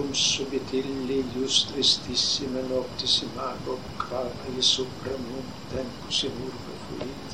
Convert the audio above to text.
cum subit illi justistissime noctis imago, quae supra num tempus in urbe fuit,